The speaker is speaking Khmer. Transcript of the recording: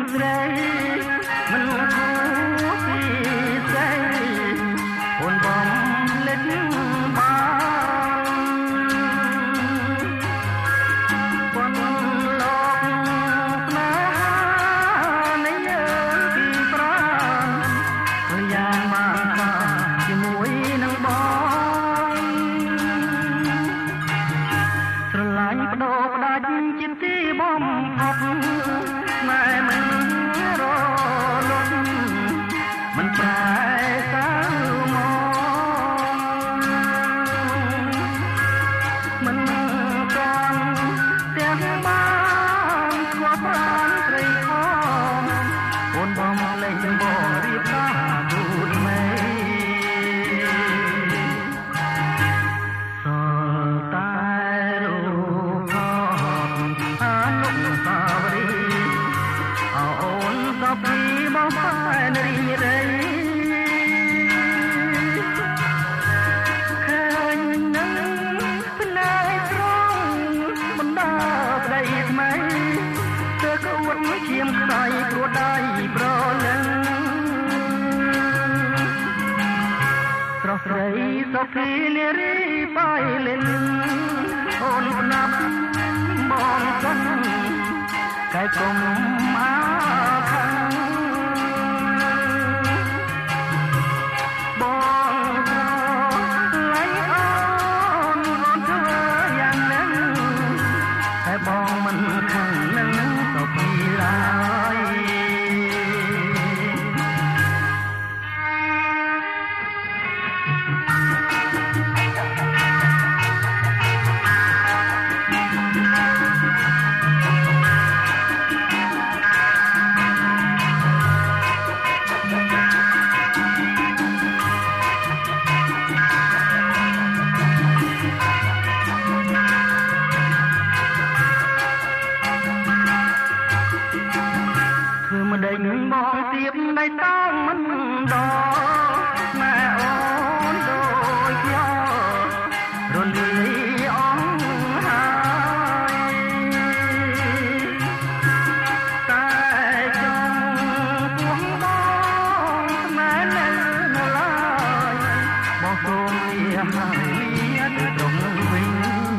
Israel, Israel. ក៏បានរីរៃឃើញនឹងផ្នែកត្រង់បណ្ដាប្តីថ្មីទើបក្អួតឈាមខ្សោយព្រោះដៃប្រលឹងស្រស់ស្រីសុភីនារីបាយលិនអូនណាប់បងសុនកែកុំ Oh. មកទៀតនៃតងមិនដល់ម៉ែអូនដូចខ្ញុំរលីអងហើយតែចង់ទួងបងស្មែនៅនៅឡើយបងសូមលាហើយលាទៅត្រង់វិញ